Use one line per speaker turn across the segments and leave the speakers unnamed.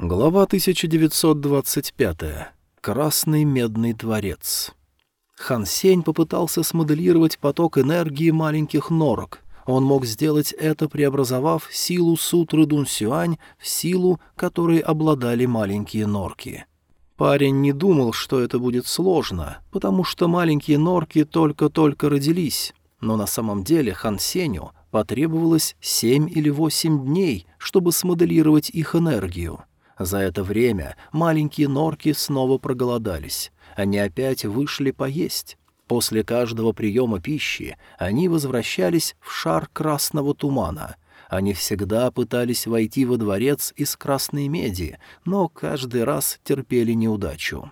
Глава 1925. Красный медный дворец. Хан Сень попытался смоделировать поток энергии маленьких норок. Он мог сделать это, преобразовав силу сутры Дун Сюань в силу, которой обладали маленькие норки. Парень не думал, что это будет сложно, потому что маленькие норки только-только родились, но на самом деле Хан Сеню потребовалось семь или восемь дней, чтобы смоделировать их энергию. За это время маленькие норки снова проголодались. Они опять вышли поесть. После каждого приема пищи они возвращались в шар красного тумана. Они всегда пытались войти во дворец из красной меди, но каждый раз терпели неудачу.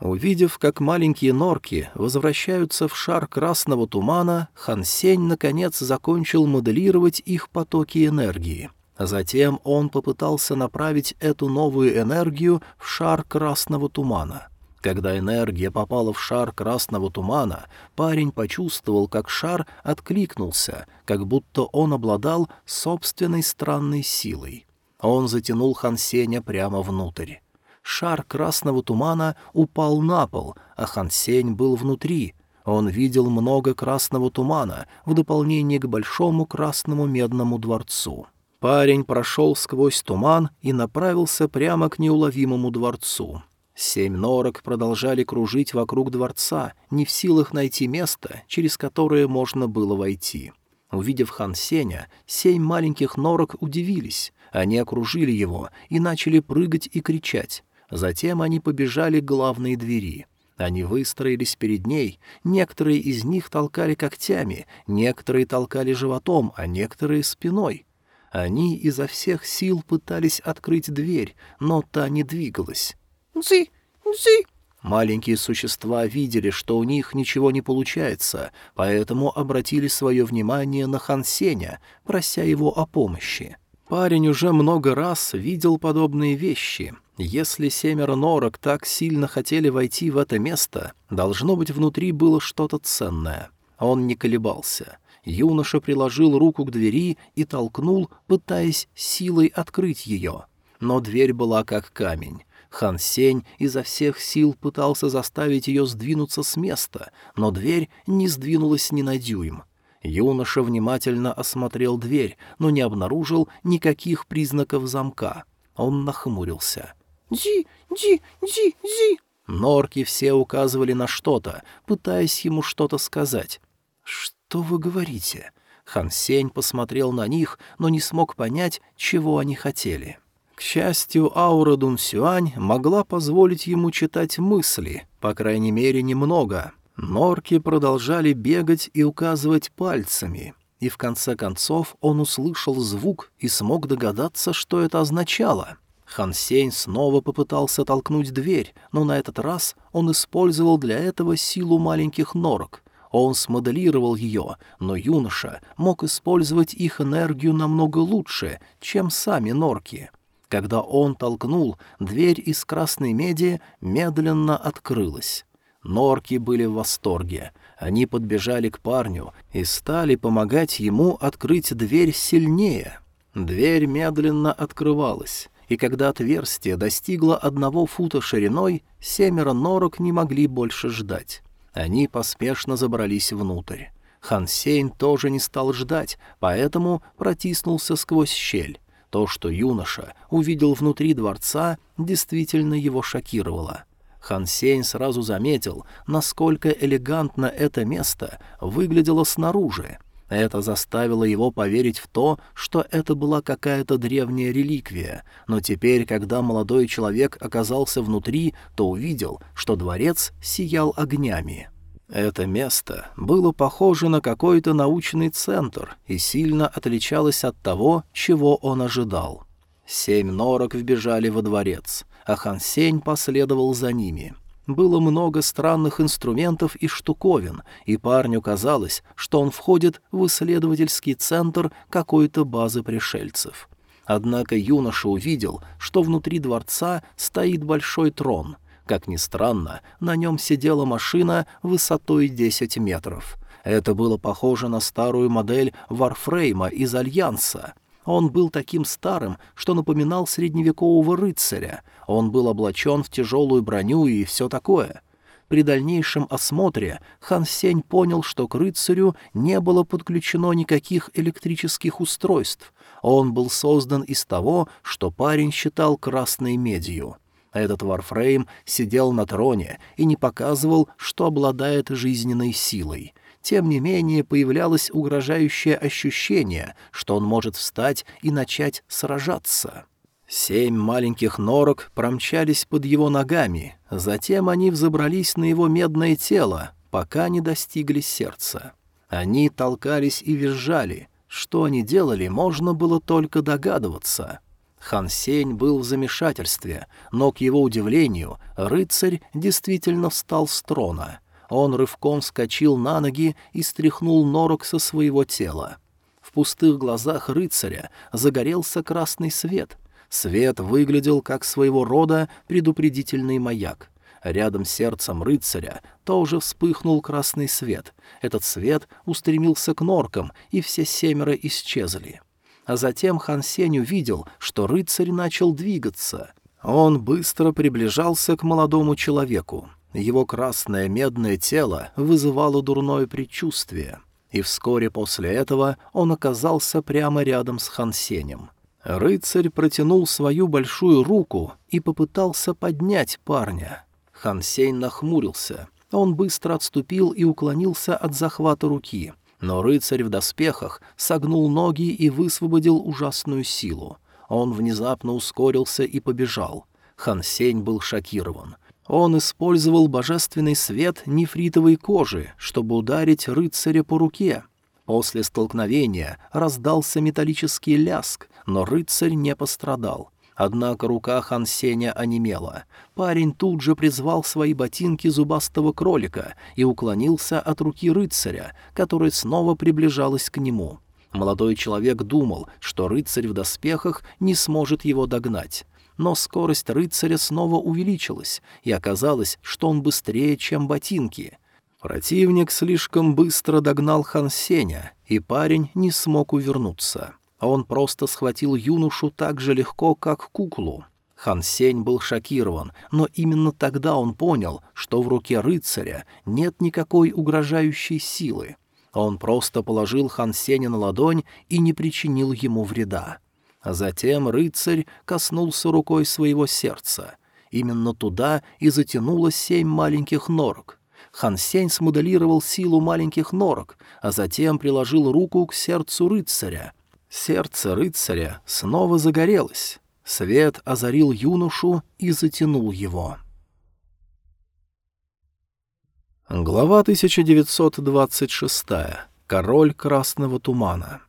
Увидев, как маленькие норки возвращаются в шар красного тумана, Хансень наконец закончил моделировать их потоки энергии — Затем он попытался направить эту новую энергию в шар красного тумана. Когда энергия попала в шар красного тумана, парень почувствовал, как шар откликнулся, как будто он обладал собственной странной силой. Он затянул Хансеня прямо внутрь. Шар красного тумана упал на пол, а Хансень был внутри. Он видел много красного тумана в дополнение к большому красному медному дворцу. Парень прошел сквозь туман и направился прямо к неуловимому дворцу. Семь норок продолжали кружить вокруг дворца, не в силах найти место, через которое можно было войти. Увидев хан Сеня, семь маленьких норок удивились. Они окружили его и начали прыгать и кричать. Затем они побежали к главной двери. Они выстроились перед ней, некоторые из них толкали когтями, некоторые толкали животом, а некоторые — спиной. Они изо всех сил пытались открыть дверь, но та не двигалась. «Ци! Ци!» Маленькие существа видели, что у них ничего не получается, поэтому обратили свое внимание на Хансеня, прося его о помощи. Парень уже много раз видел подобные вещи. Если семеро норок так сильно хотели войти в это место, должно быть, внутри было что-то ценное. Он не колебался. Юноша приложил руку к двери и толкнул, пытаясь силой открыть ее. Но дверь была как камень. Хан Сень изо всех сил пытался заставить ее сдвинуться с места, но дверь не сдвинулась ни на дюйм. Юноша внимательно осмотрел дверь, но не обнаружил никаких признаков замка. Он нахмурился. «Ди, ди, ди, ди!» Норки все указывали на что-то, пытаясь ему что-то сказать. «Что?» «Что вы говорите?» Хан Сень посмотрел на них, но не смог понять, чего они хотели. К счастью, аура Дун Сюань могла позволить ему читать мысли, по крайней мере, немного. Норки продолжали бегать и указывать пальцами, и в конце концов он услышал звук и смог догадаться, что это означало. Хан Сень снова попытался толкнуть дверь, но на этот раз он использовал для этого силу маленьких норок, он смоделировал ее, но юноша мог использовать их энергию намного лучше, чем сами норки. Когда он толкнул, дверь из красной меди медленно открылась. Норки были в восторге. Они подбежали к парню и стали помогать ему открыть дверь сильнее. Дверь медленно открывалась, и когда отверстие достигло одного фута шириной, семеро норок не могли больше ждать. Они поспешно забрались внутрь. Хан Сейн тоже не стал ждать, поэтому протиснулся сквозь щель. То, что юноша увидел внутри дворца, действительно его шокировало. Хан Сень сразу заметил, насколько элегантно это место выглядело снаружи. Это заставило его поверить в то, что это была какая-то древняя реликвия, но теперь, когда молодой человек оказался внутри, то увидел, что дворец сиял огнями. Это место было похоже на какой-то научный центр и сильно отличалось от того, чего он ожидал. Семь норок вбежали во дворец, а Хан Сень последовал за ними — было много странных инструментов и штуковин, и парню казалось, что он входит в исследовательский центр какой-то базы пришельцев. Однако юноша увидел, что внутри дворца стоит большой трон. Как ни странно, на нем сидела машина высотой 10 метров. Это было похоже на старую модель Варфрейма из Альянса — Он был таким старым, что напоминал средневекового рыцаря. Он был облачен в тяжелую броню и все такое. При дальнейшем осмотре Хан Сень понял, что к рыцарю не было подключено никаких электрических устройств. Он был создан из того, что парень считал красной медью. Этот Варфрейм сидел на троне и не показывал, что обладает жизненной силой. Тем не менее появлялось угрожающее ощущение, что он может встать и начать сражаться. Семь маленьких норок промчались под его ногами, затем они взобрались на его медное тело, пока не достигли сердца. Они толкались и визжали. Что они делали, можно было только догадываться. Хан Сень был в замешательстве, но, к его удивлению, рыцарь действительно встал с трона. Он рывком вскочил на ноги и стряхнул норок со своего тела. В пустых глазах рыцаря загорелся красный свет — Свет выглядел как своего рода предупредительный маяк. Рядом с сердцем рыцаря тоже вспыхнул красный свет. Этот свет устремился к норкам, и все семеро исчезли. А затем Хан Сень увидел, что рыцарь начал двигаться. Он быстро приближался к молодому человеку. Его красное медное тело вызывало дурное предчувствие. И вскоре после этого он оказался прямо рядом с Хан Сенем. Рыцарь протянул свою большую руку и попытался поднять парня. Хансейн нахмурился. Он быстро отступил и уклонился от захвата руки. Но рыцарь в доспехах согнул ноги и высвободил ужасную силу. Он внезапно ускорился и побежал. Хансень был шокирован. Он использовал божественный свет нефритовой кожи, чтобы ударить рыцаря по руке. После столкновения раздался металлический ляск, но рыцарь не пострадал. Однако рука Хан Сеня онемела. Парень тут же призвал свои ботинки зубастого кролика и уклонился от руки рыцаря, которая снова приближалась к нему. Молодой человек думал, что рыцарь в доспехах не сможет его догнать. Но скорость рыцаря снова увеличилась, и оказалось, что он быстрее, чем ботинки — Противник слишком быстро догнал Хан Сеня, и парень не смог увернуться. Он просто схватил юношу так же легко, как куклу. Хан Сень был шокирован, но именно тогда он понял, что в руке рыцаря нет никакой угрожающей силы. Он просто положил Хан Сеня на ладонь и не причинил ему вреда. Затем рыцарь коснулся рукой своего сердца. Именно туда и затянуло семь маленьких норок. Хан Сень смоделировал силу маленьких норок, а затем приложил руку к сердцу рыцаря. Сердце рыцаря снова загорелось. Свет озарил юношу и затянул его. Глава 1926. Король Красного Тумана.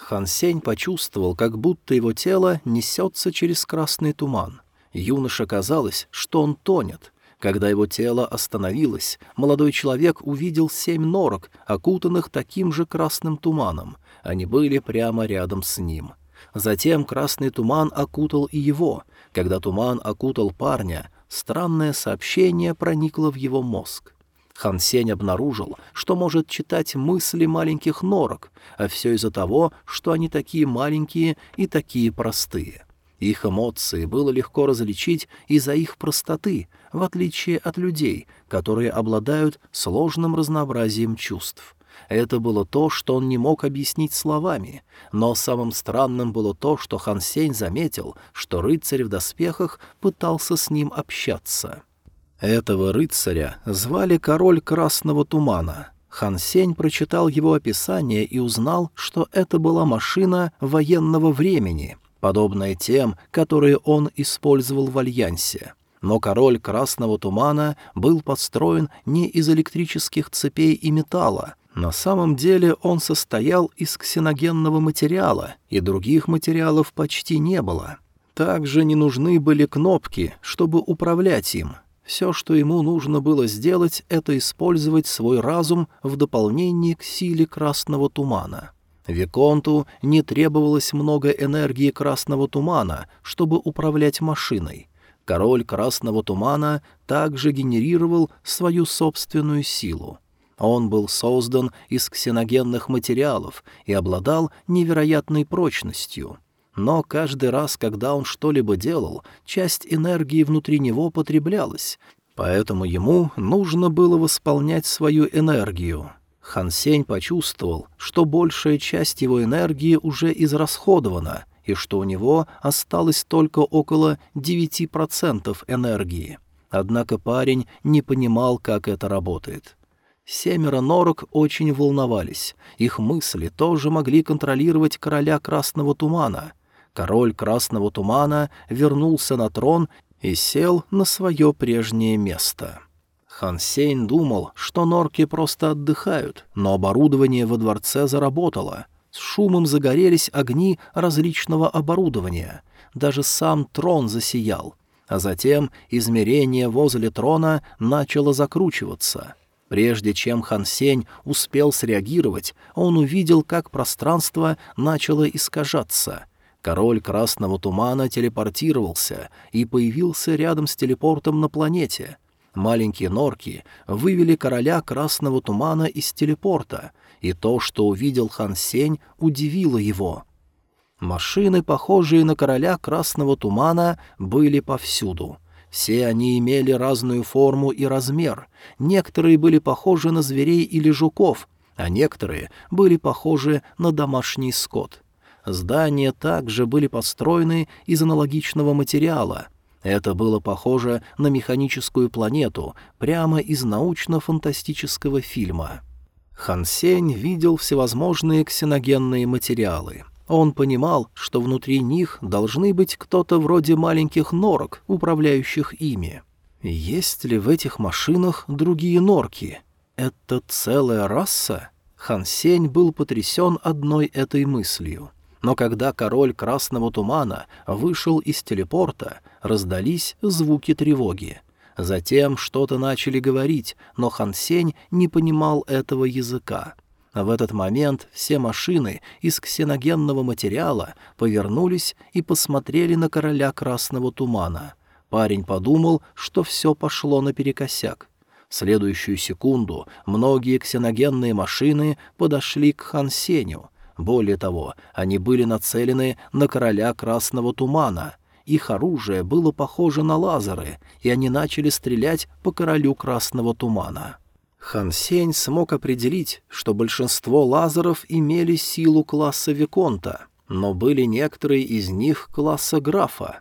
Хан Сень почувствовал, как будто его тело несется через красный туман. Юноше казалось, что он тонет. Когда его тело остановилось, молодой человек увидел семь норок, окутанных таким же красным туманом. Они были прямо рядом с ним. Затем красный туман окутал и его. Когда туман окутал парня, странное сообщение проникло в его мозг. Хан Сень обнаружил, что может читать мысли маленьких норок, а все из-за того, что они такие маленькие и такие простые. Их эмоции было легко различить из-за их простоты, в отличие от людей, которые обладают сложным разнообразием чувств. Это было то, что он не мог объяснить словами, но самым странным было то, что Хан Сень заметил, что рыцарь в доспехах пытался с ним общаться. Этого рыцаря звали Король Красного Тумана. Хан Сень прочитал его описание и узнал, что это была машина военного времени — подобное тем, которые он использовал в Альянсе. Но король Красного Тумана был построен не из электрических цепей и металла. На самом деле он состоял из ксеногенного материала, и других материалов почти не было. Также не нужны были кнопки, чтобы управлять им. Все, что ему нужно было сделать, это использовать свой разум в дополнение к силе Красного Тумана. Виконту не требовалось много энергии красного тумана, чтобы управлять машиной. Король красного тумана также генерировал свою собственную силу. Он был создан из ксеногенных материалов и обладал невероятной прочностью. Но каждый раз, когда он что-либо делал, часть энергии внутри него потреблялась, поэтому ему нужно было восполнять свою энергию. Хан Сень почувствовал, что большая часть его энергии уже израсходована, и что у него осталось только около 9% энергии. Однако парень не понимал, как это работает. Семеро норок очень волновались. Их мысли тоже могли контролировать короля Красного Тумана. Король Красного Тумана вернулся на трон и сел на свое прежнее место. Хан Сейн думал, что норки просто отдыхают, но оборудование во дворце заработало. С шумом загорелись огни различного оборудования. Даже сам трон засиял. А затем измерение возле трона начало закручиваться — Прежде чем Хан Сень успел среагировать, он увидел, как пространство начало искажаться. Король Красного Тумана телепортировался и появился рядом с телепортом на планете. Маленькие норки вывели короля Красного Тумана из телепорта, и то, что увидел Хан Сень, удивило его. Машины, похожие на короля Красного Тумана, были повсюду — все они имели разную форму и размер. Некоторые были похожи на зверей или жуков, а некоторые были похожи на домашний скот. Здания также были построены из аналогичного материала. Это было похоже на механическую планету прямо из научно-фантастического фильма. Хансень видел всевозможные ксеногенные материалы — он понимал, что внутри них должны быть кто-то вроде маленьких норок, управляющих ими. Есть ли в этих машинах другие норки? Это целая раса? Хан Сень был потрясен одной этой мыслью. Но когда король Красного Тумана вышел из телепорта, раздались звуки тревоги. Затем что-то начали говорить, но Хан Сень не понимал этого языка. В этот момент все машины из ксеногенного материала повернулись и посмотрели на короля красного тумана. Парень подумал, что все пошло наперекосяк. В следующую секунду многие ксеногенные машины подошли к Хансеню. Более того, они были нацелены на короля красного тумана. Их оружие было похоже на лазеры, и они начали стрелять по королю красного тумана. Хан Сень смог определить, что большинство лазеров имели силу класса Виконта, но были некоторые из них класса графа.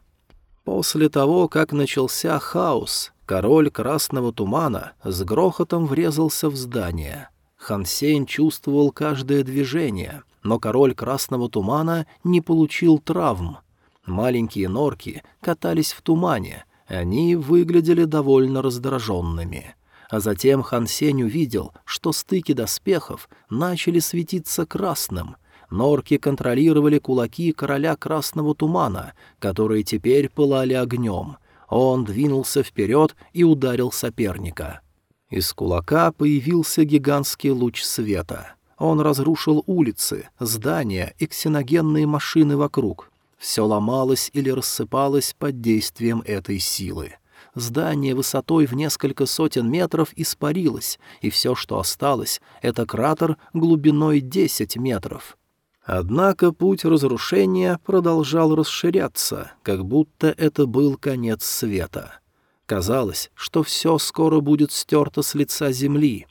После того, как начался хаос, король Красного Тумана с грохотом врезался в здание. Хан Сень чувствовал каждое движение, но король Красного Тумана не получил травм. Маленькие норки катались в тумане, они выглядели довольно раздраженными. А затем Хан Сень увидел, что стыки доспехов начали светиться красным. Норки контролировали кулаки короля Красного Тумана, которые теперь пылали огнем. Он двинулся вперед и ударил соперника. Из кулака появился гигантский луч света. Он разрушил улицы, здания и ксеногенные машины вокруг. Все ломалось или рассыпалось под действием этой силы. Здание высотой в несколько сотен метров испарилось, и все, что осталось, — это кратер глубиной десять метров. Однако путь разрушения продолжал расширяться, как будто это был конец света. Казалось, что все скоро будет стерто с лица земли.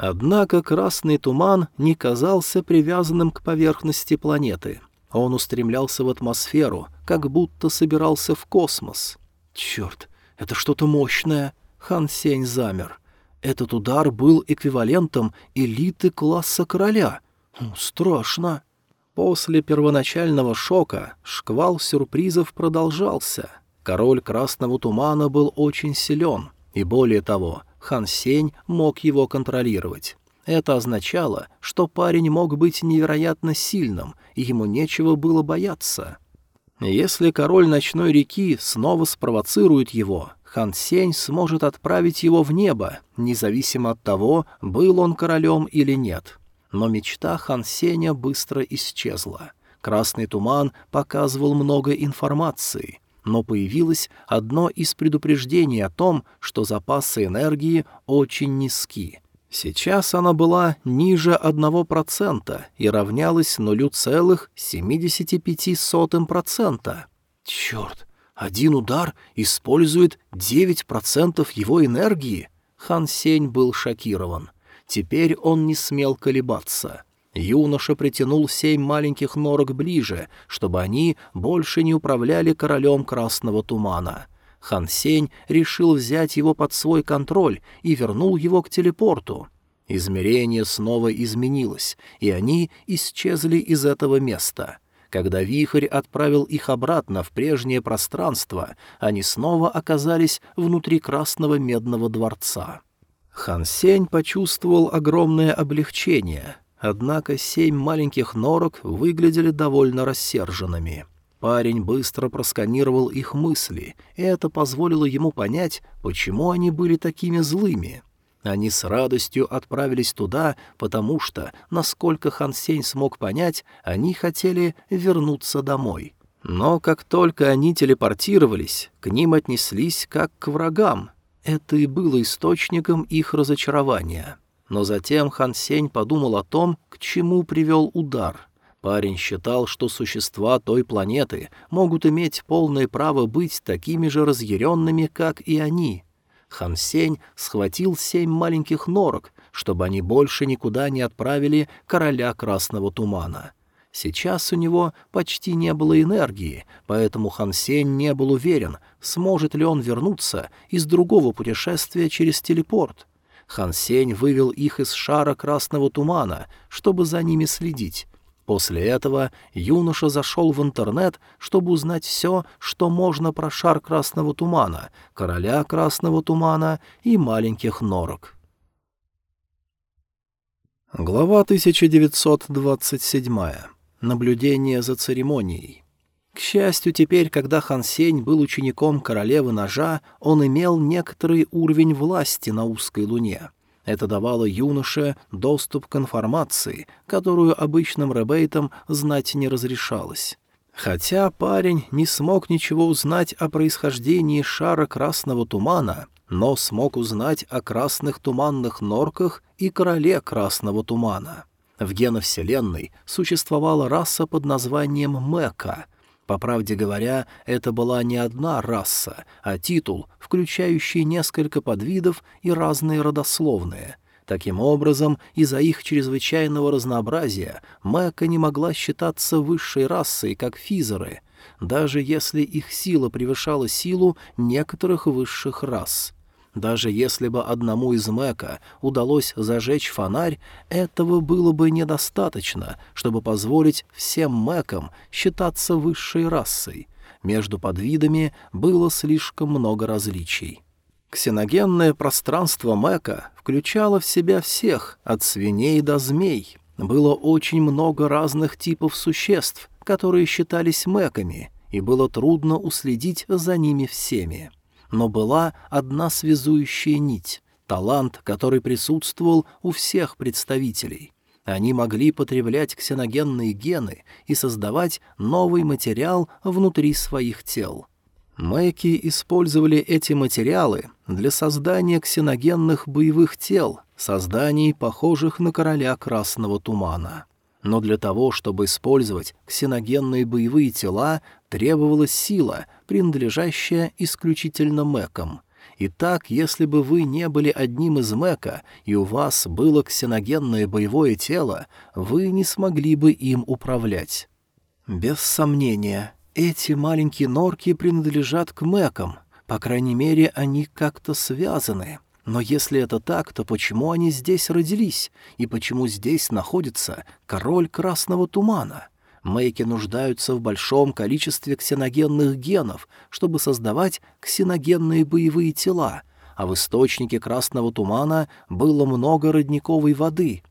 Однако красный туман не казался привязанным к поверхности планеты. Он устремлялся в атмосферу, как будто собирался в космос. Черт, это что-то мощное. Хан Сень замер. Этот удар был эквивалентом элиты класса короля. Страшно. После первоначального шока шквал сюрпризов продолжался. Король Красного Тумана был очень силен, и более того, Хан Сень мог его контролировать. Это означало, что парень мог быть невероятно сильным, и ему нечего было бояться. Если король ночной реки снова спровоцирует его, Хан Сень сможет отправить его в небо, независимо от того, был он королем или нет. Но мечта Хан Сеня быстро исчезла. Красный туман показывал много информации, но появилось одно из предупреждений о том, что запасы энергии очень низки. Сейчас она была ниже 1% и равнялась 0,75%. Черт, один удар использует 9% его энергии? Хан Сень был шокирован. Теперь он не смел колебаться. Юноша притянул семь маленьких норок ближе, чтобы они больше не управляли королем красного тумана. Хан Сень решил взять его под свой контроль и вернул его к телепорту. Измерение снова изменилось, и они исчезли из этого места. Когда вихрь отправил их обратно в прежнее пространство, они снова оказались внутри красного медного дворца. Хан Сень почувствовал огромное облегчение, однако семь маленьких норок выглядели довольно рассерженными. Парень быстро просканировал их мысли, и это позволило ему понять, почему они были такими злыми. Они с радостью отправились туда, потому что, насколько Хан Сень смог понять, они хотели вернуться домой. Но как только они телепортировались, к ним отнеслись как к врагам. Это и было источником их разочарования. Но затем Хан Сень подумал о том, к чему привел удар. Парень считал, что существа той планеты могут иметь полное право быть такими же разъяренными, как и они. Хан Сень схватил семь маленьких норок, чтобы они больше никуда не отправили короля красного тумана. Сейчас у него почти не было энергии, поэтому Хан Сень не был уверен, сможет ли он вернуться из другого путешествия через телепорт. Хан Сень вывел их из шара красного тумана, чтобы за ними следить, После этого юноша зашел в интернет, чтобы узнать все, что можно про шар красного тумана, короля красного тумана и маленьких норок. Глава 1927. Наблюдение за церемонией. К счастью, теперь, когда Хан Сень был учеником королевы ножа, он имел некоторый уровень власти на узкой луне. Это давало юноше доступ к информации, которую обычным ребейтам знать не разрешалось. Хотя парень не смог ничего узнать о происхождении шара красного тумана, но смог узнать о красных туманных норках и короле красного тумана. В геновселенной существовала раса под названием Мека — по правде говоря, это была не одна раса, а титул, включающий несколько подвидов и разные родословные. Таким образом, из-за их чрезвычайного разнообразия Мэка не могла считаться высшей расой, как физеры, даже если их сила превышала силу некоторых высших рас — даже если бы одному из Мэка удалось зажечь фонарь, этого было бы недостаточно, чтобы позволить всем Мэкам считаться высшей расой. Между подвидами было слишком много различий. Ксеногенное пространство Мэка включало в себя всех, от свиней до змей. Было очень много разных типов существ, которые считались Мэками, и было трудно уследить за ними всеми но была одна связующая нить — талант, который присутствовал у всех представителей. Они могли потреблять ксеногенные гены и создавать новый материал внутри своих тел. Мэки использовали эти материалы для создания ксеногенных боевых тел, созданий, похожих на короля красного тумана. Но для того, чтобы использовать ксеногенные боевые тела, требовалась сила, принадлежащая исключительно мэкам. Итак, если бы вы не были одним из мэка, и у вас было ксеногенное боевое тело, вы не смогли бы им управлять. Без сомнения, эти маленькие норки принадлежат к мэкам, по крайней мере, они как-то связаны. Но если это так, то почему они здесь родились? И почему здесь находится король красного тумана? Мэйки нуждаются в большом количестве ксеногенных генов, чтобы создавать ксеногенные боевые тела, а в источнике красного тумана было много родниковой воды.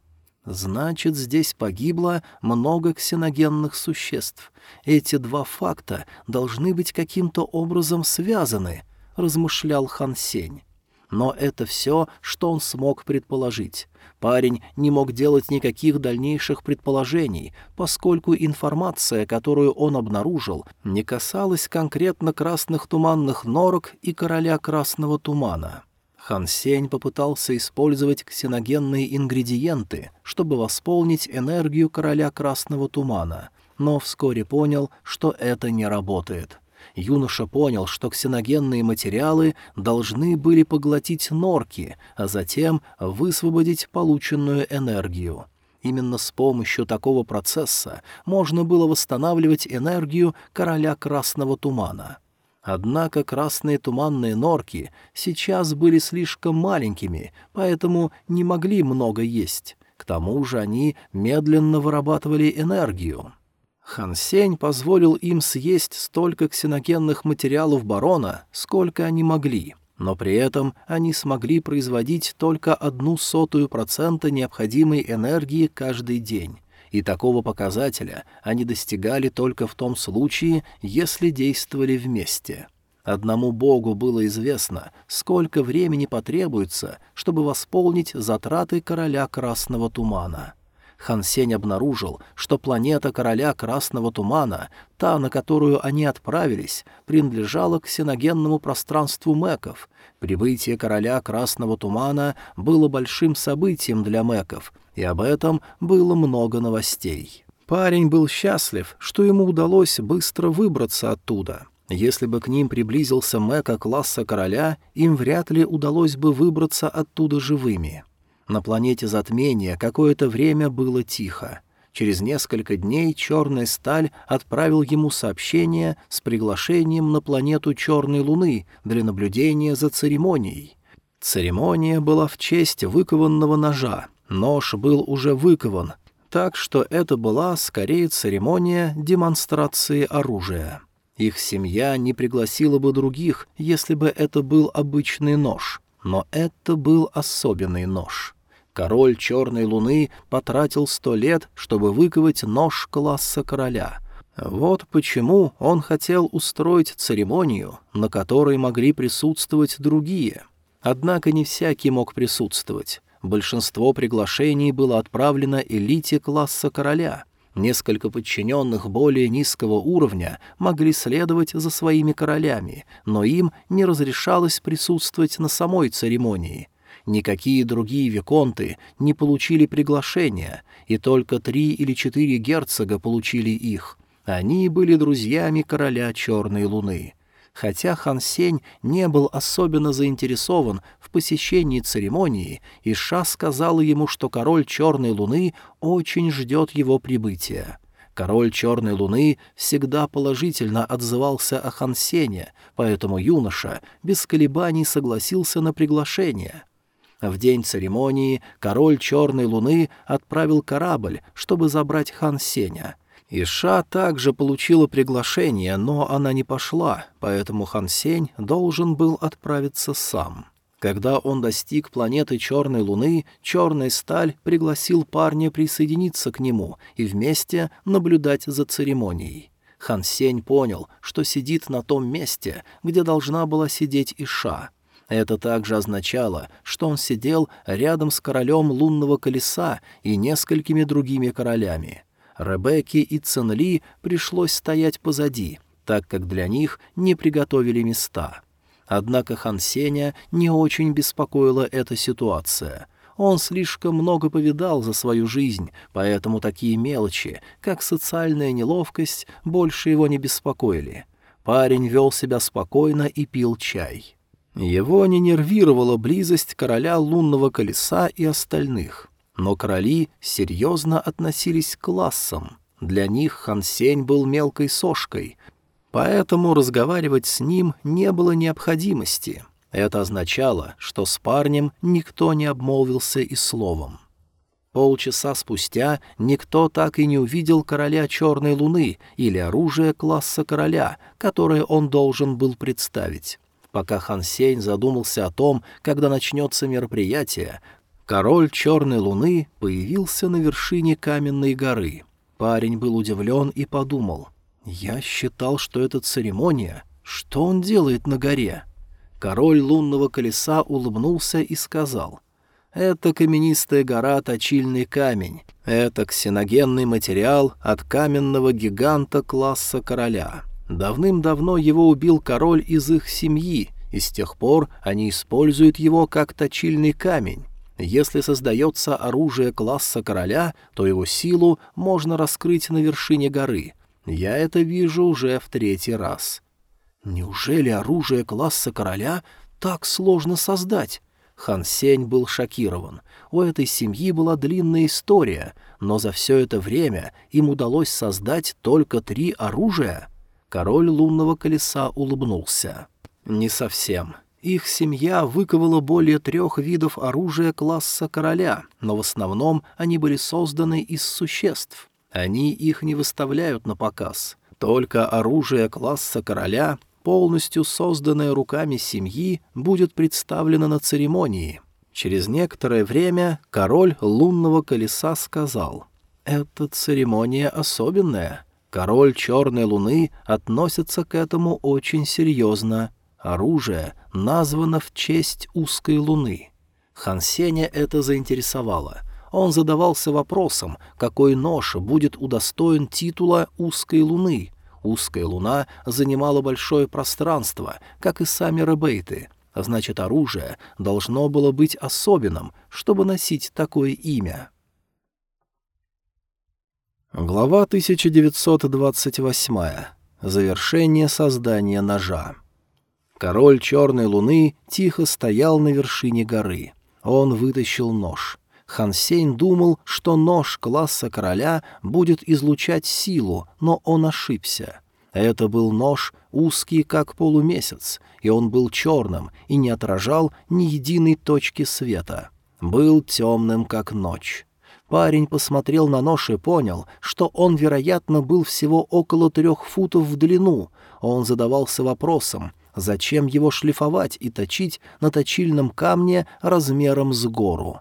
Значит, здесь погибло много ксеногенных существ. Эти два факта должны быть каким-то образом связаны, размышлял Хан Сень. Но это все, что он смог предположить. Парень не мог делать никаких дальнейших предположений, поскольку информация, которую он обнаружил, не касалась конкретно красных туманных норок и короля красного тумана. Хан Сень попытался использовать ксеногенные ингредиенты, чтобы восполнить энергию короля красного тумана, но вскоре понял, что это не работает. Юноша понял, что ксеногенные материалы должны были поглотить норки, а затем высвободить полученную энергию. Именно с помощью такого процесса можно было восстанавливать энергию короля красного тумана. Однако красные туманные норки сейчас были слишком маленькими, поэтому не могли много есть. К тому же они медленно вырабатывали энергию. Хан Сень позволил им съесть столько ксеногенных материалов барона, сколько они могли, но при этом они смогли производить только одну сотую процента необходимой энергии каждый день и такого показателя они достигали только в том случае, если действовали вместе. Одному Богу было известно, сколько времени потребуется, чтобы восполнить затраты короля Красного Тумана. Хан Сень обнаружил, что планета короля Красного Тумана, та, на которую они отправились, принадлежала к ксеногенному пространству Мэков. Прибытие короля Красного Тумана было большим событием для Мэков — и об этом было много новостей. Парень был счастлив, что ему удалось быстро выбраться оттуда. Если бы к ним приблизился Мэка класса короля, им вряд ли удалось бы выбраться оттуда живыми. На планете затмения какое-то время было тихо. Через несколько дней Черная Сталь отправил ему сообщение с приглашением на планету Черной Луны для наблюдения за церемонией. Церемония была в честь выкованного ножа, Нож был уже выкован, так что это была скорее церемония демонстрации оружия. Их семья не пригласила бы других, если бы это был обычный нож, но это был особенный нож. Король Черной Луны потратил сто лет, чтобы выковать нож класса короля. Вот почему он хотел устроить церемонию, на которой могли присутствовать другие. Однако не всякий мог присутствовать. Большинство приглашений было отправлено элите класса короля. Несколько подчиненных более низкого уровня могли следовать за своими королями, но им не разрешалось присутствовать на самой церемонии. Никакие другие виконты не получили приглашения, и только три или четыре герцога получили их. Они были друзьями короля Черной Луны. Хотя Хан Сень не был особенно заинтересован в посещении церемонии, Иша сказала ему, что король Черной Луны очень ждет его прибытия. Король Черной Луны всегда положительно отзывался о Хан Сене, поэтому юноша без колебаний согласился на приглашение. В день церемонии король Черной Луны отправил корабль, чтобы забрать Хан Сеня — Иша также получила приглашение, но она не пошла, поэтому Хан Сень должен был отправиться сам. Когда он достиг планеты Черной Луны, Черная Сталь пригласил парня присоединиться к нему и вместе наблюдать за церемонией. Хан Сень понял, что сидит на том месте, где должна была сидеть Иша. Это также означало, что он сидел рядом с королем лунного колеса и несколькими другими королями. Ребекке и Цинли пришлось стоять позади, так как для них не приготовили места. Однако Хан Сеня не очень беспокоила эта ситуация. Он слишком много повидал за свою жизнь, поэтому такие мелочи, как социальная неловкость, больше его не беспокоили. Парень вел себя спокойно и пил чай. Его не нервировала близость короля лунного колеса и остальных. Но короли серьезно относились к классам. Для них Хансень был мелкой сошкой, поэтому разговаривать с ним не было необходимости. Это означало, что с парнем никто не обмолвился и словом. Полчаса спустя никто так и не увидел короля Черной Луны или оружие класса короля, которое он должен был представить. Пока Хан Сень задумался о том, когда начнется мероприятие, Король Черной Луны появился на вершине каменной горы. Парень был удивлен и подумал. «Я считал, что это церемония. Что он делает на горе?» Король лунного колеса улыбнулся и сказал. «Это каменистая гора Точильный камень. Это ксеногенный материал от каменного гиганта класса короля. Давным-давно его убил король из их семьи, и с тех пор они используют его как точильный камень. Если создается оружие класса короля, то его силу можно раскрыть на вершине горы. Я это вижу уже в третий раз. Неужели оружие класса короля так сложно создать? Хан Сень был шокирован. У этой семьи была длинная история, но за все это время им удалось создать только три оружия. Король лунного колеса улыбнулся. «Не совсем. Их семья выковала более трех видов оружия класса короля, но в основном они были созданы из существ. Они их не выставляют на показ. Только оружие класса короля, полностью созданное руками семьи, будет представлено на церемонии. Через некоторое время король лунного колеса сказал, «Эта церемония особенная. Король черной луны относится к этому очень серьезно. Оружие названо в честь узкой луны. Хансеня это заинтересовало. Он задавался вопросом, какой нож будет удостоен титула «узкой луны». Узкая луна занимала большое пространство, как и сами ребейты, значит, оружие должно было быть особенным, чтобы носить такое имя. Глава 1928. Завершение создания ножа. Король Черной Луны тихо стоял на вершине горы. Он вытащил нож. Хансейн думал, что нож класса короля будет излучать силу, но он ошибся. Это был нож узкий, как полумесяц, и он был черным и не отражал ни единой точки света. Был темным, как ночь. Парень посмотрел на нож и понял, что он, вероятно, был всего около трех футов в длину. Он задавался вопросом, Зачем его шлифовать и точить на точильном камне размером с гору?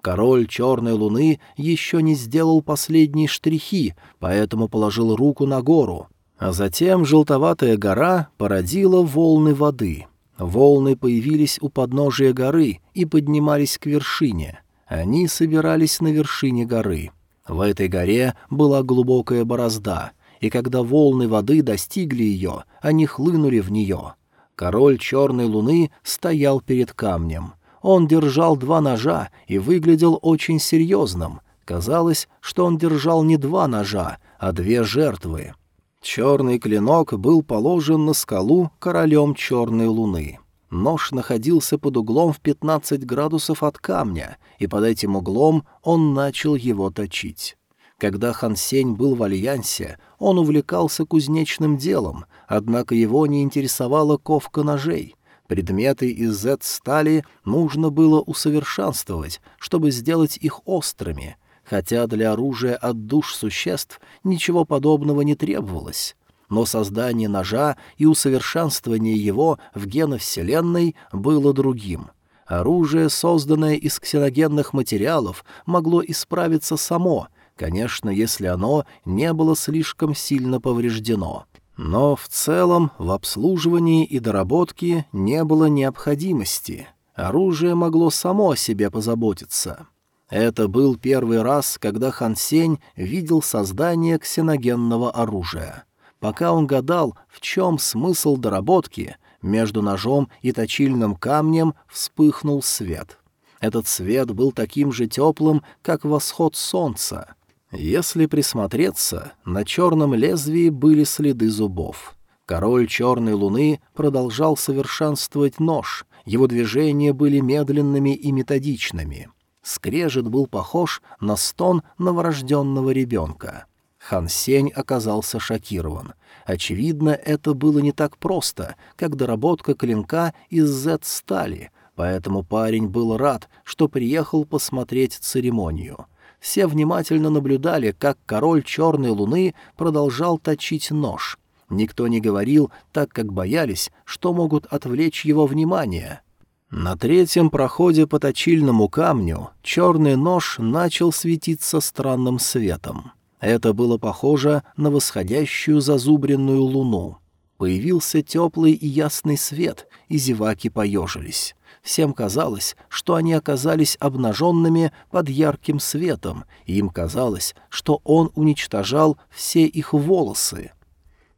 Король Черной Луны еще не сделал последние штрихи, поэтому положил руку на гору. А затем желтоватая гора породила волны воды. Волны появились у подножия горы и поднимались к вершине. Они собирались на вершине горы. В этой горе была глубокая борозда, и когда волны воды достигли ее, они хлынули в нее. Король Черной Луны стоял перед камнем. Он держал два ножа и выглядел очень серьезным. Казалось, что он держал не два ножа, а две жертвы. Черный клинок был положен на скалу королем Черной Луны. Нож находился под углом в 15 градусов от камня, и под этим углом он начал его точить. Когда Хан Сень был в Альянсе, он увлекался кузнечным делом, однако его не интересовала ковка ножей. Предметы из Z-стали нужно было усовершенствовать, чтобы сделать их острыми, хотя для оружия от душ существ ничего подобного не требовалось. Но создание ножа и усовершенствование его в геновселенной было другим — Оружие, созданное из ксеногенных материалов, могло исправиться само, конечно, если оно не было слишком сильно повреждено. Но в целом в обслуживании и доработке не было необходимости. Оружие могло само о себе позаботиться. Это был первый раз, когда Хан Сень видел создание ксеногенного оружия. Пока он гадал, в чем смысл доработки, между ножом и точильным камнем вспыхнул свет. Этот свет был таким же теплым, как восход солнца. Если присмотреться, на черном лезвии были следы зубов. Король черной луны продолжал совершенствовать нож, его движения были медленными и методичными. Скрежет был похож на стон новорожденного ребенка. Хан Сень оказался шокирован. Очевидно, это было не так просто, как доработка клинка из Z-стали, поэтому парень был рад, что приехал посмотреть церемонию — все внимательно наблюдали, как король Черной Луны продолжал точить нож. Никто не говорил, так как боялись, что могут отвлечь его внимание. На третьем проходе по точильному камню черный нож начал светиться странным светом. Это было похоже на восходящую зазубренную луну. Появился теплый и ясный свет, и зеваки поежились. Всем казалось, что они оказались обнаженными под ярким светом, и им казалось, что он уничтожал все их волосы.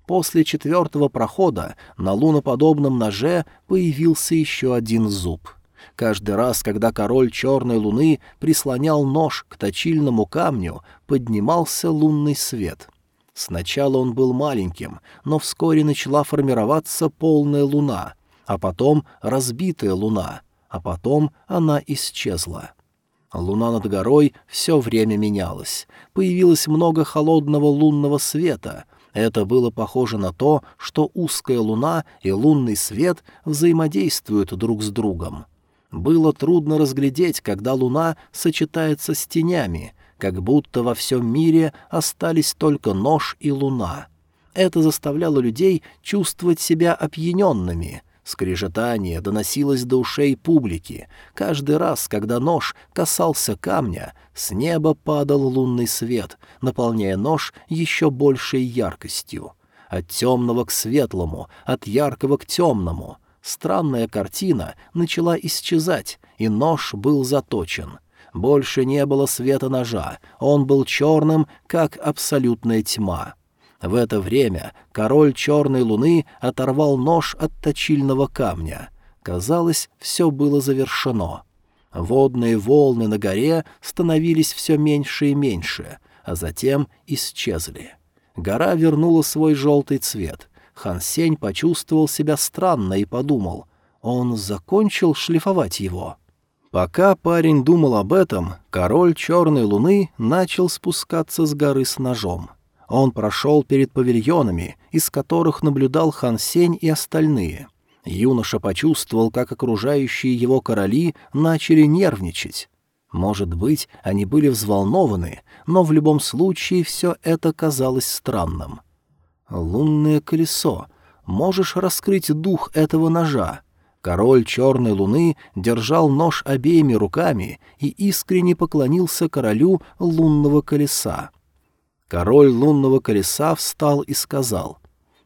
После четвертого прохода на луноподобном ноже появился еще один зуб. Каждый раз, когда король черной луны прислонял нож к точильному камню, поднимался лунный свет. Сначала он был маленьким, но вскоре начала формироваться полная луна, а потом разбитая луна, а потом она исчезла. Луна над горой все время менялась. Появилось много холодного лунного света — это было похоже на то, что узкая луна и лунный свет взаимодействуют друг с другом. Было трудно разглядеть, когда луна сочетается с тенями, как будто во всем мире остались только нож и луна. Это заставляло людей чувствовать себя опьяненными — Скрежетание доносилось до ушей публики. Каждый раз, когда нож касался камня, с неба падал лунный свет, наполняя нож еще большей яркостью. От темного к светлому, от яркого к темному. Странная картина начала исчезать, и нож был заточен. Больше не было света ножа, он был черным, как абсолютная тьма. В это время король черной луны оторвал нож от точильного камня. Казалось, все было завершено. Водные волны на горе становились все меньше и меньше, а затем исчезли. Гора вернула свой желтый цвет. Хан Сень почувствовал себя странно и подумал, он закончил шлифовать его. Пока парень думал об этом, король черной луны начал спускаться с горы с ножом. Он прошел перед павильонами, из которых наблюдал Хан Сень и остальные. Юноша почувствовал, как окружающие его короли начали нервничать. Может быть, они были взволнованы, но в любом случае все это казалось странным. «Лунное колесо. Можешь раскрыть дух этого ножа?» Король Черной Луны держал нож обеими руками и искренне поклонился королю лунного колеса. Король лунного колеса встал и сказал,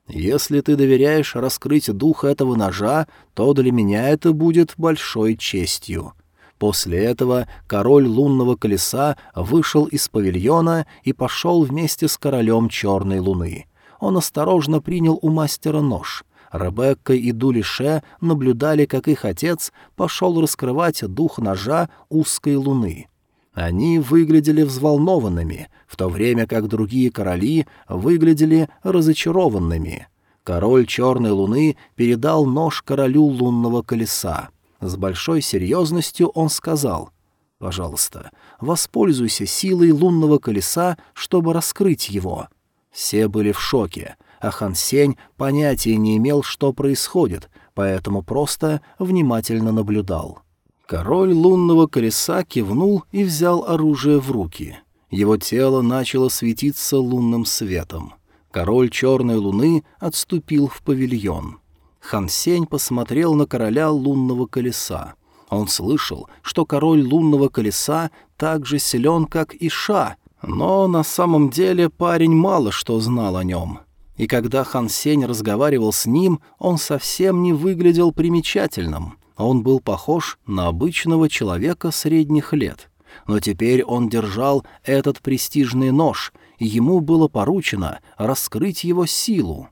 «Если ты доверяешь раскрыть дух этого ножа, то для меня это будет большой честью». После этого король лунного колеса вышел из павильона и пошел вместе с королем черной луны. Он осторожно принял у мастера нож. Ребекка и Дулише наблюдали, как их отец пошел раскрывать дух ножа узкой луны. Они выглядели взволнованными, в то время как другие короли выглядели разочарованными. Король Черной Луны передал нож королю лунного колеса. С большой серьезностью он сказал, «Пожалуйста, воспользуйся силой лунного колеса, чтобы раскрыть его». Все были в шоке, а Хан Сень понятия не имел, что происходит, поэтому просто внимательно наблюдал. Король лунного колеса кивнул и взял оружие в руки. Его тело начало светиться лунным светом. Король черной луны отступил в павильон. Хан Сень посмотрел на короля лунного колеса. Он слышал, что король лунного колеса так же силен, как и Ша, но на самом деле парень мало что знал о нем. И когда Хан Сень разговаривал с ним, он совсем не выглядел примечательным. Он был похож на обычного человека средних лет. Но теперь он держал этот престижный нож, и ему было поручено раскрыть его силу.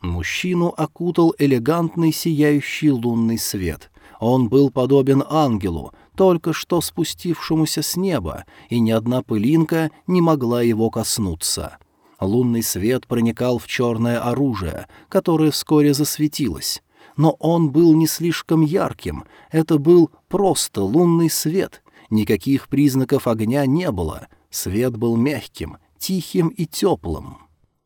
Мужчину окутал элегантный сияющий лунный свет. Он был подобен ангелу, только что спустившемуся с неба, и ни одна пылинка не могла его коснуться. Лунный свет проникал в черное оружие, которое вскоре засветилось но он был не слишком ярким, это был просто лунный свет, никаких признаков огня не было, свет был мягким, тихим и теплым.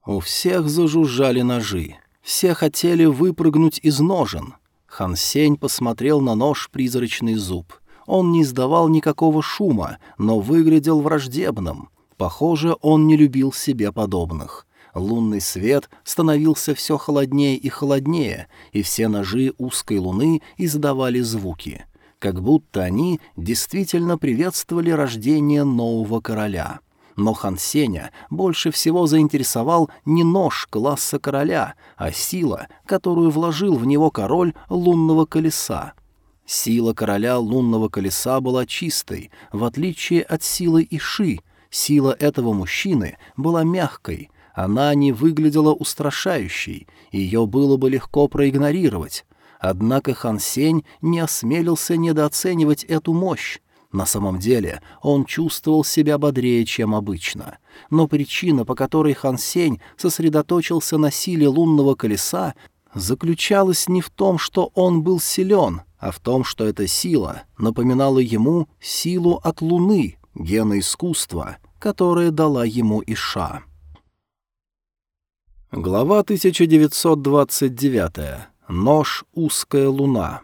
У всех зажужжали ножи, все хотели выпрыгнуть из ножен. Хан Сень посмотрел на нож призрачный зуб. Он не издавал никакого шума, но выглядел враждебным. Похоже, он не любил себе подобных. Лунный свет становился все холоднее и холоднее, и все ножи узкой луны издавали звуки, как будто они действительно приветствовали рождение нового короля. Но Хан Сеня больше всего заинтересовал не нож класса короля, а сила, которую вложил в него король лунного колеса. Сила короля лунного колеса была чистой, в отличие от силы Иши. Сила этого мужчины была мягкой, Она не выглядела устрашающей, ее было бы легко проигнорировать. Однако Хан Сень не осмелился недооценивать эту мощь. На самом деле он чувствовал себя бодрее, чем обычно. Но причина, по которой Хан Сень сосредоточился на силе лунного колеса, заключалась не в том, что он был силен, а в том, что эта сила напоминала ему силу от Луны, гена искусства, которое дала ему Иша. Глава 1929. Нож «Узкая луна».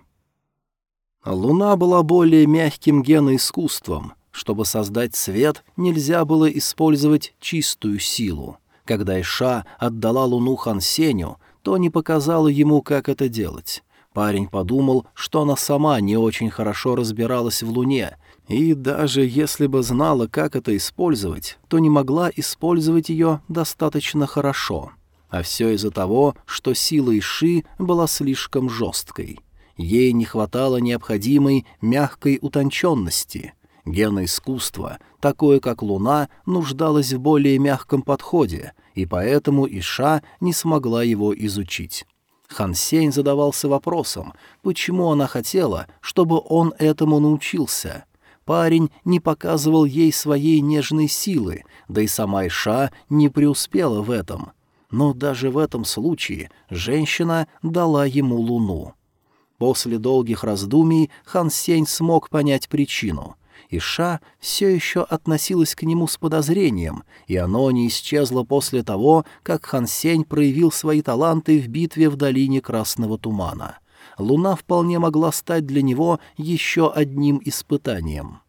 Луна была более мягким геноискусством. Чтобы создать свет, нельзя было использовать чистую силу. Когда Иша отдала Луну Хансеню, то не показала ему, как это делать. Парень подумал, что она сама не очень хорошо разбиралась в Луне, и даже если бы знала, как это использовать, то не могла использовать ее достаточно хорошо. А все из-за того, что сила Иши была слишком жесткой. Ей не хватало необходимой мягкой утонченности. Геноискусство, такое как Луна, нуждалось в более мягком подходе, и поэтому Иша не смогла его изучить. Хан Сень задавался вопросом, почему она хотела, чтобы он этому научился. Парень не показывал ей своей нежной силы, да и сама Иша не преуспела в этом. Но даже в этом случае женщина дала ему луну. После долгих раздумий Хан Сень смог понять причину. Иша все еще относилась к нему с подозрением, и оно не исчезло после того, как Хан Сень проявил свои таланты в битве в долине Красного Тумана. Луна вполне могла стать для него еще одним испытанием.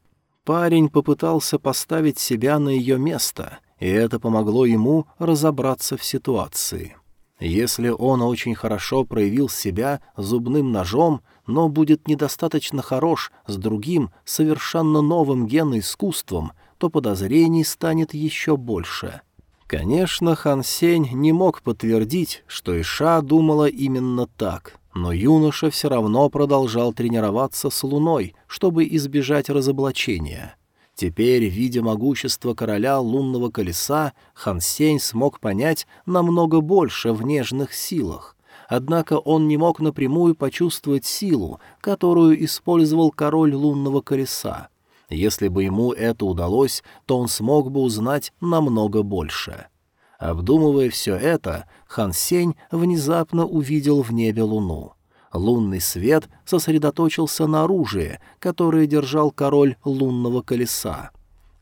Парень попытался поставить себя на ее место, и это помогло ему разобраться в ситуации. Если он очень хорошо проявил себя зубным ножом, но будет недостаточно хорош с другим, совершенно новым геноискусством, то подозрений станет еще больше. Конечно, Хан Сень не мог подтвердить, что Иша думала именно так, но юноша все равно продолжал тренироваться с Луной, чтобы избежать разоблачения. Теперь, видя могущество короля лунного колеса, Хан Сень смог понять намного больше в нежных силах. Однако он не мог напрямую почувствовать силу, которую использовал король лунного колеса. Если бы ему это удалось, то он смог бы узнать намного больше. Обдумывая все это, Хан Сень внезапно увидел в небе луну. Лунный свет сосредоточился на оружии, которое держал король лунного колеса.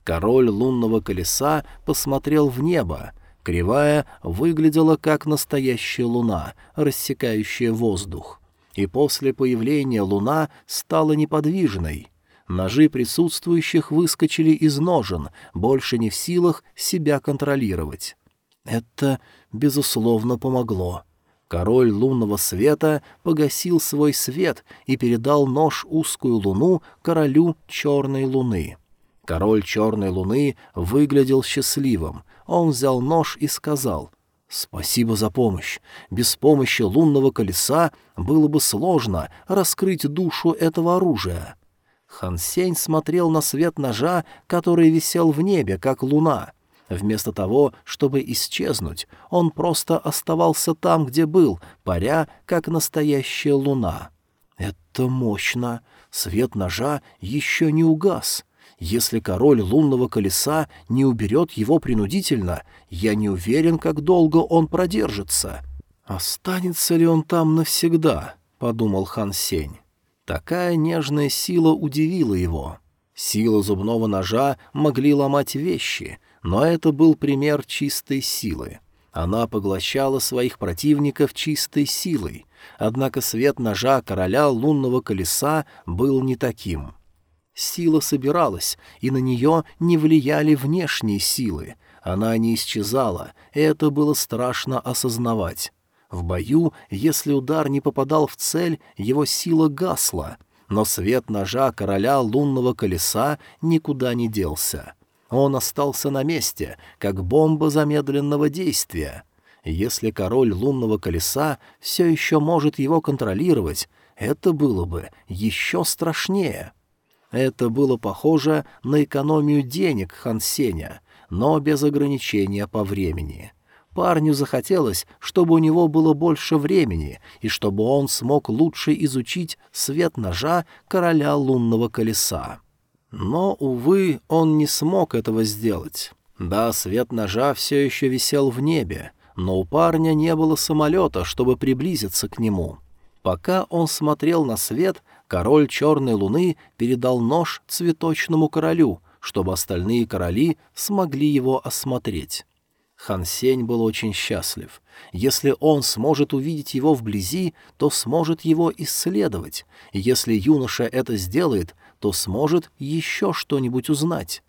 Король лунного колеса посмотрел в небо, Кривая выглядела как настоящая луна, рассекающая воздух. И после появления луна стала неподвижной. Ножи присутствующих выскочили из ножен, больше не в силах себя контролировать. Это, безусловно, помогло. Король лунного света погасил свой свет и передал нож узкую луну королю черной луны. Король черной луны выглядел счастливым, он взял нож и сказал «Спасибо за помощь. Без помощи лунного колеса было бы сложно раскрыть душу этого оружия». Хан Сень смотрел на свет ножа, который висел в небе, как луна. Вместо того, чтобы исчезнуть, он просто оставался там, где был, паря, как настоящая луна. «Это мощно. Свет ножа еще не угас. Если король лунного колеса не уберет его принудительно, я не уверен, как долго он продержится. «Останется ли он там навсегда?» — подумал Хан Сень. Такая нежная сила удивила его. Сила зубного ножа могли ломать вещи, но это был пример чистой силы. Она поглощала своих противников чистой силой, однако свет ножа короля лунного колеса был не таким — Сила собиралась, и на нее не влияли внешние силы. Она не исчезала, это было страшно осознавать. В бою, если удар не попадал в цель, его сила гасла, но свет ножа короля лунного колеса никуда не делся. Он остался на месте, как бомба замедленного действия. Если король лунного колеса все еще может его контролировать, это было бы еще страшнее. Это было похоже на экономию денег Хан Сеня, но без ограничения по времени. Парню захотелось, чтобы у него было больше времени, и чтобы он смог лучше изучить свет ножа короля лунного колеса. Но, увы, он не смог этого сделать. Да, свет ножа все еще висел в небе, но у парня не было самолета, чтобы приблизиться к нему. Пока он смотрел на свет, король Черной Луны передал нож цветочному королю, чтобы остальные короли смогли его осмотреть. Хан Сень был очень счастлив. Если он сможет увидеть его вблизи, то сможет его исследовать. если юноша это сделает, то сможет еще что-нибудь узнать.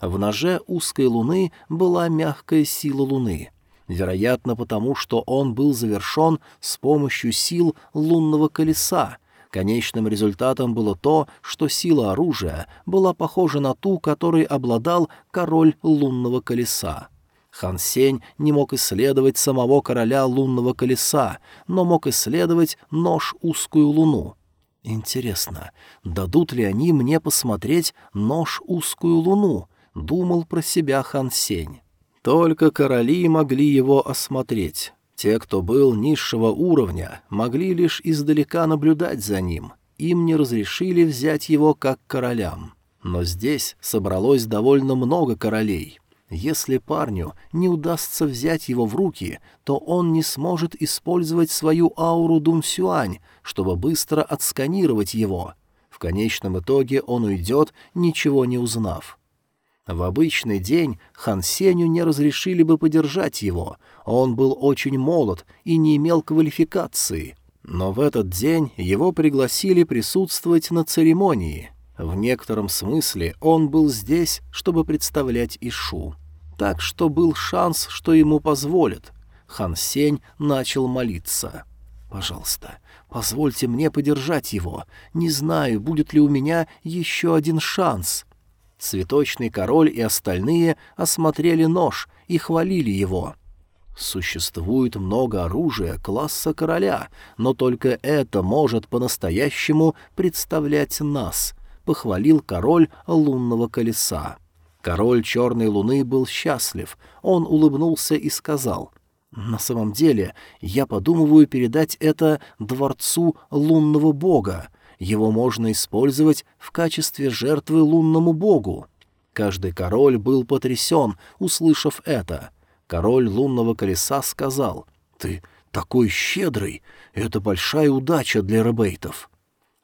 В ноже узкой луны была мягкая сила луны. Вероятно, потому что он был завершен с помощью сил лунного колеса. Конечным результатом было то, что сила оружия была похожа на ту, которой обладал король лунного колеса. Хан Сень не мог исследовать самого короля лунного колеса, но мог исследовать нож узкую луну. «Интересно, дадут ли они мне посмотреть нож узкую луну?» — думал про себя Хан Сень. Только короли могли его осмотреть. Те, кто был низшего уровня, могли лишь издалека наблюдать за ним. Им не разрешили взять его как королям. Но здесь собралось довольно много королей. Если парню не удастся взять его в руки, то он не сможет использовать свою ауру Дунсюань, чтобы быстро отсканировать его. В конечном итоге он уйдет, ничего не узнав. В обычный день Хан Сеню не разрешили бы подержать его, он был очень молод и не имел квалификации. Но в этот день его пригласили присутствовать на церемонии. В некотором смысле он был здесь, чтобы представлять Ишу так что был шанс, что ему позволят. Хан Сень начал молиться. «Пожалуйста, позвольте мне подержать его. Не знаю, будет ли у меня еще один шанс». Цветочный король и остальные осмотрели нож и хвалили его. Существует много оружия класса короля, но только это может по-настоящему представлять нас, — похвалил король лунного колеса. Король Черной Луны был счастлив. Он улыбнулся и сказал, «На самом деле, я подумываю передать это дворцу лунного бога. Его можно использовать в качестве жертвы лунному богу». Каждый король был потрясен, услышав это. Король лунного колеса сказал, «Ты такой щедрый! Это большая удача для ребейтов».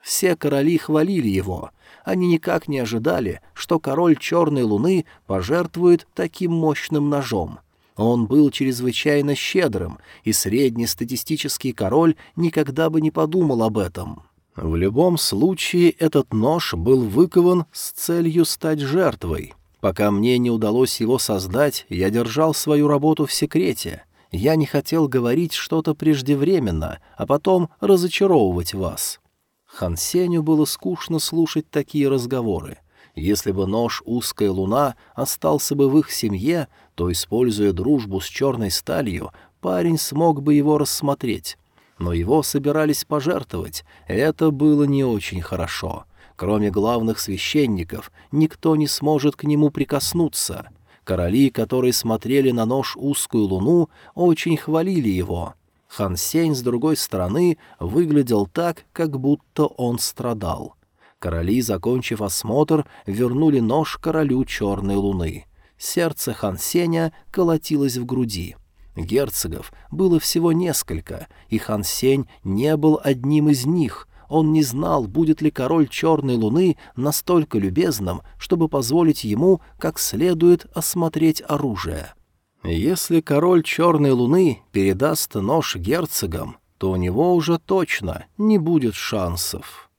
Все короли хвалили его — они никак не ожидали, что король Черной Луны пожертвует таким мощным ножом. Он был чрезвычайно щедрым, и средний статистический король никогда бы не подумал об этом. В любом случае, этот нож был выкован с целью стать жертвой. Пока мне не удалось его создать, я держал свою работу в секрете. Я не хотел говорить что-то преждевременно, а потом разочаровывать вас. Хан Сеню было скучно слушать такие разговоры. Если бы нож «Узкая луна» остался бы в их семье, то, используя дружбу с черной сталью, парень смог бы его рассмотреть. Но его собирались пожертвовать, это было не очень хорошо. Кроме главных священников, никто не сможет к нему прикоснуться. Короли, которые смотрели на нож «Узкую луну», очень хвалили его — Хан Сень, с другой стороны, выглядел так, как будто он страдал. Короли, закончив осмотр, вернули нож королю Черной Луны. Сердце Хан Сеня колотилось в груди. Герцогов было всего несколько, и Хан Сень не был одним из них. Он не знал, будет ли король Черной Луны настолько любезным, чтобы позволить ему как следует осмотреть оружие. Если король Черной Луны передаст нож герцогам, то у него уже точно не будет шансов.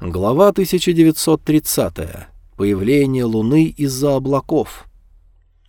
Глава 1930. Появление Луны из-за облаков.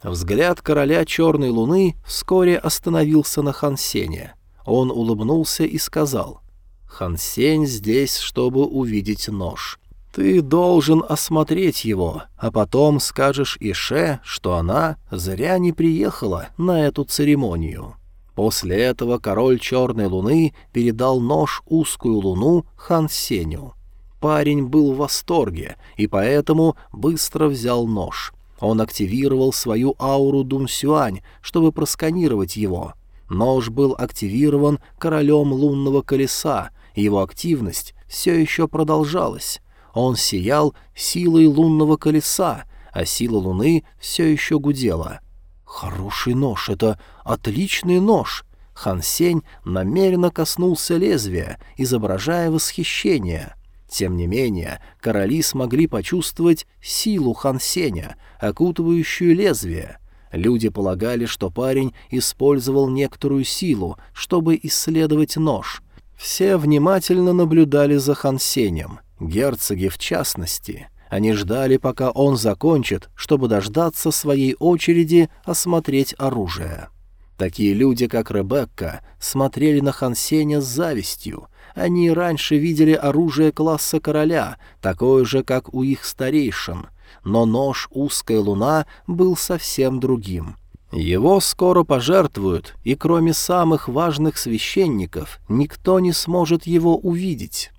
Взгляд короля Черной Луны вскоре остановился на Хансене. Он улыбнулся и сказал, «Хансень здесь, чтобы увидеть нож. Ты должен осмотреть его, а потом скажешь Ише, что она зря не приехала на эту церемонию». После этого король Черной Луны передал нож узкую луну Хан Сеню. Парень был в восторге и поэтому быстро взял нож. Он активировал свою ауру Дунсюань, чтобы просканировать его. Нож был активирован королем лунного колеса, и его активность все еще продолжалась. Он сиял силой лунного колеса, а сила луны все еще гудела. «Хороший нож, это отличный нож!» Хан Сень намеренно коснулся лезвия, изображая восхищение. Тем не менее, короли смогли почувствовать силу Хан Сеня, окутывающую лезвие. Люди полагали, что парень использовал некоторую силу, чтобы исследовать нож. Все внимательно наблюдали за Хан Сенем, герцоги в частности. Они ждали, пока он закончит, чтобы дождаться своей очереди осмотреть оружие. Такие люди, как Ребекка, смотрели на Хан Сеня с завистью — они раньше видели оружие класса короля, такое же, как у их старейшин, но нож «Узкая луна» был совсем другим. Его скоро пожертвуют, и кроме самых важных священников никто не сможет его увидеть.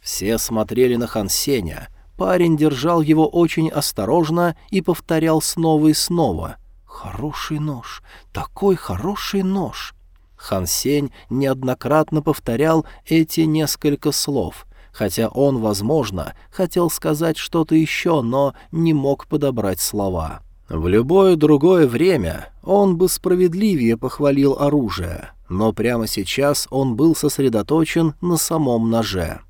Все смотрели на Хансеня. Парень держал его очень осторожно и повторял снова и снова. «Хороший нож! Такой хороший нож!» Хан Сень неоднократно повторял эти несколько слов, хотя он, возможно, хотел сказать что-то еще, но не мог подобрать слова. В любое другое время он бы справедливее похвалил оружие, но прямо сейчас он был сосредоточен на самом ноже.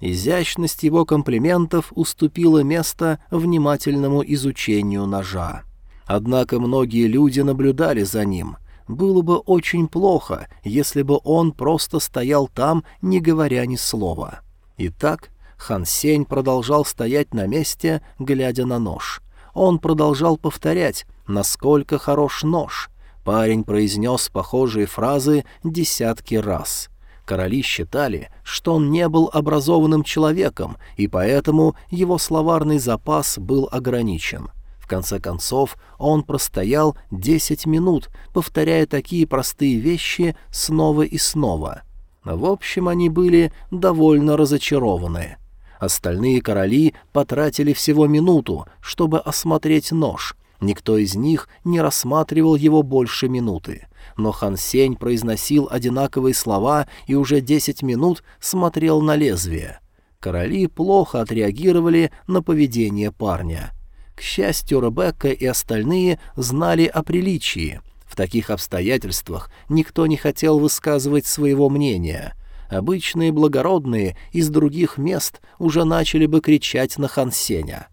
Изящность его комплиментов уступила место внимательному изучению ножа. Однако многие люди наблюдали за ним — было бы очень плохо, если бы он просто стоял там, не говоря ни слова. Итак, Хан Сень продолжал стоять на месте, глядя на нож. Он продолжал повторять, насколько хорош нож. Парень произнес похожие фразы десятки раз. Короли считали, что он не был образованным человеком, и поэтому его словарный запас был ограничен — конце концов, он простоял десять минут, повторяя такие простые вещи снова и снова. В общем, они были довольно разочарованы. Остальные короли потратили всего минуту, чтобы осмотреть нож. Никто из них не рассматривал его больше минуты. Но Хан Сень произносил одинаковые слова и уже десять минут смотрел на лезвие. Короли плохо отреагировали на поведение парня — к счастью, Ребекка и остальные знали о приличии. В таких обстоятельствах никто не хотел высказывать своего мнения. Обычные благородные из других мест уже начали бы кричать на Хансеня.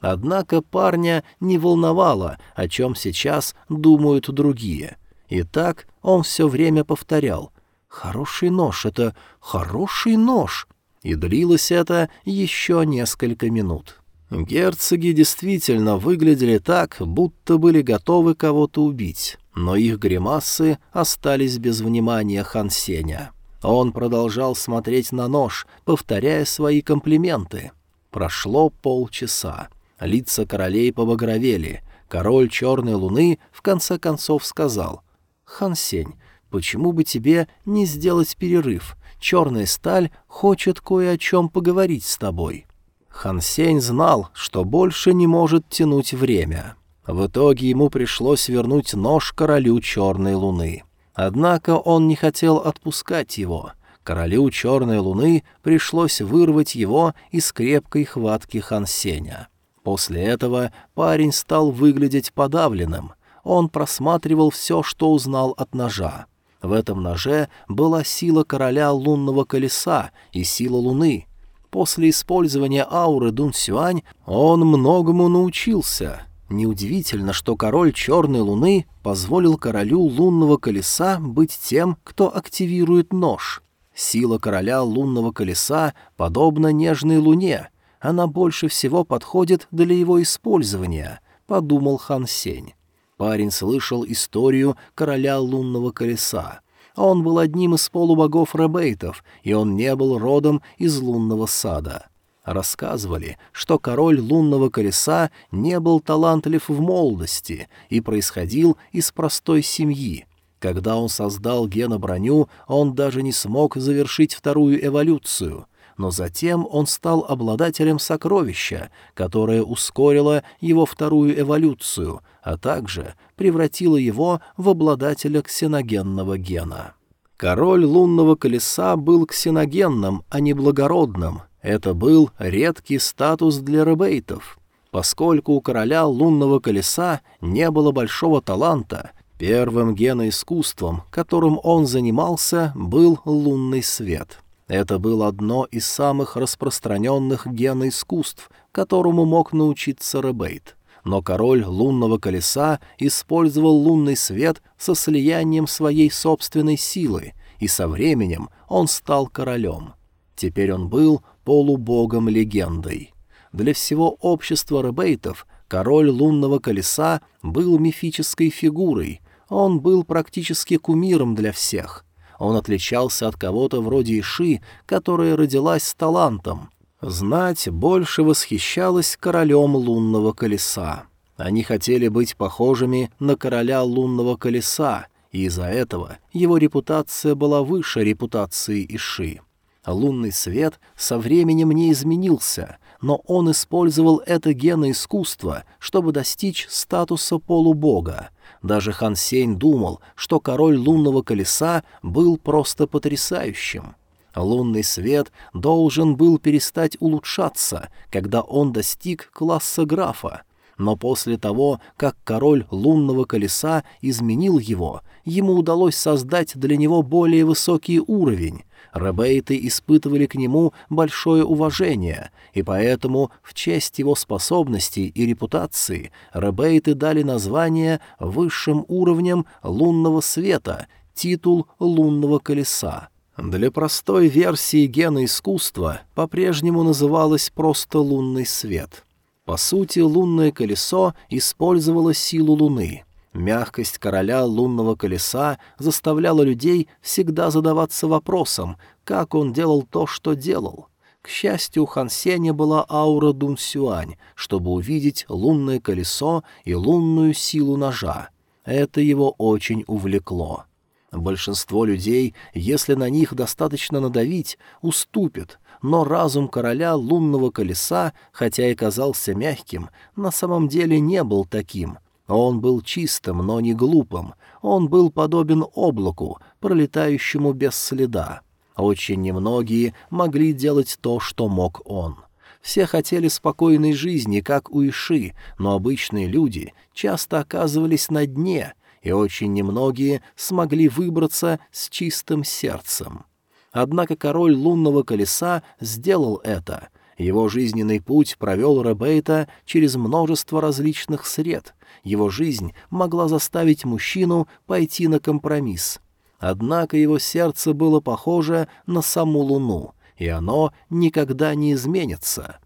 Однако парня не волновало, о чем сейчас думают другие. И так он все время повторял «Хороший нож, это хороший нож!» И длилось это еще несколько минут. Герцоги действительно выглядели так, будто были готовы кого-то убить, но их гримасы остались без внимания Хан Сеня. Он продолжал смотреть на нож, повторяя свои комплименты. Прошло полчаса. Лица королей побагровели. Король Черной Луны в конце концов сказал, «Хан Сень, почему бы тебе не сделать перерыв? Черная сталь хочет кое о чем поговорить с тобой». Хан Сень знал, что больше не может тянуть время. В итоге ему пришлось вернуть нож королю Черной Луны. Однако он не хотел отпускать его. Королю Черной Луны пришлось вырвать его из крепкой хватки Хан Сеня. После этого парень стал выглядеть подавленным. Он просматривал все, что узнал от ножа. В этом ноже была сила короля лунного колеса и сила луны — После использования ауры Дун Сюань он многому научился. Неудивительно, что король Черной Луны позволил королю лунного колеса быть тем, кто активирует нож. Сила короля лунного колеса подобна нежной луне. Она больше всего подходит для его использования, — подумал Хан Сень. Парень слышал историю короля лунного колеса. Он был одним из полубогов ребейтов, и он не был родом из лунного сада. Рассказывали, что король лунного колеса не был талантлив в молодости и происходил из простой семьи. Когда он создал геноброню, он даже не смог завершить вторую эволюцию. но затем он стал обладателем сокровища, которое ускорило его вторую эволюцию, а также превратило его в обладателя ксеногенного гена. Король лунного колеса был ксеногенным, а не благородным. Это был редкий статус для ребейтов. Поскольку у короля лунного колеса не было большого таланта, первым геноискусством, которым он занимался, был лунный свет — это было одно из самых распространенных геноискусств, которому мог научиться Ребейт. Но король лунного колеса использовал лунный свет со слиянием своей собственной силы, и со временем он стал королем. Теперь он был полубогом-легендой. Для всего общества ребейтов король лунного колеса был мифической фигурой, он был практически кумиром для всех — он отличался от кого-то вроде Иши, которая родилась с талантом. Знать больше восхищалась королем лунного колеса. Они хотели быть похожими на короля лунного колеса, и из-за этого его репутация была выше репутации Иши. Лунный свет со временем не изменился, но он использовал это геноискусство, чтобы достичь статуса полубога — даже Хан Сень думал, что король лунного колеса был просто потрясающим. Лунный свет должен был перестать улучшаться, когда он достиг класса графа, но после того, как король лунного колеса изменил его, ему удалось создать для него более высокий уровень, Ребейты испытывали к нему большое уважение, и поэтому в честь его способностей и репутации Ребейты дали название высшим уровнем лунного света, титул лунного колеса. Для простой версии гена искусства по-прежнему называлось просто лунный свет. По сути, лунное колесо использовало силу луны — Мягкость короля лунного колеса заставляла людей всегда задаваться вопросом, как он делал то, что делал. К счастью, у Хан Сеня была аура Дун Сюань, чтобы увидеть лунное колесо и лунную силу ножа. Это его очень увлекло. Большинство людей, если на них достаточно надавить, уступят, но разум короля лунного колеса, хотя и казался мягким, на самом деле не был таким — он был чистым, но не глупым. Он был подобен облаку, пролетающему без следа. Очень немногие могли делать то, что мог он. Все хотели спокойной жизни, как у Иши, но обычные люди часто оказывались на дне, и очень немногие смогли выбраться с чистым сердцем. Однако король лунного колеса сделал это. Его жизненный путь провел Ребейта через множество различных сред — его жизнь могла заставить мужчину пойти на компромисс. Однако его сердце было похоже на саму луну, и оно никогда не изменится.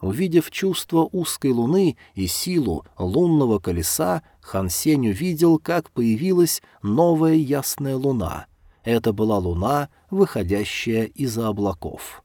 Увидев чувство узкой луны и силу лунного колеса, Хан Сень увидел, как появилась новая ясная луна. Это была луна, выходящая из-за облаков.